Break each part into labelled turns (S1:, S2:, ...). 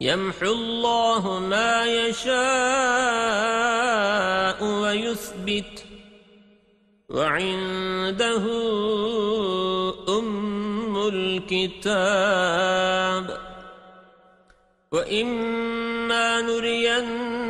S1: يمحو الله ما يشاء ويثبت وعنده أم الكتاب وإما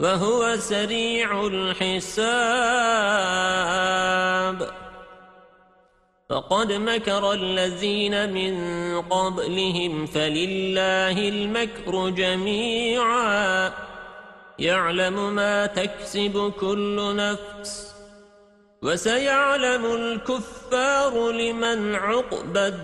S1: وهو سريع الحساب. فقد مكر الذين من قبلهم فلله المكر جميعا. يعلم ما تكسب كل نفس وسيعلم الكفار لمن عقب الدار.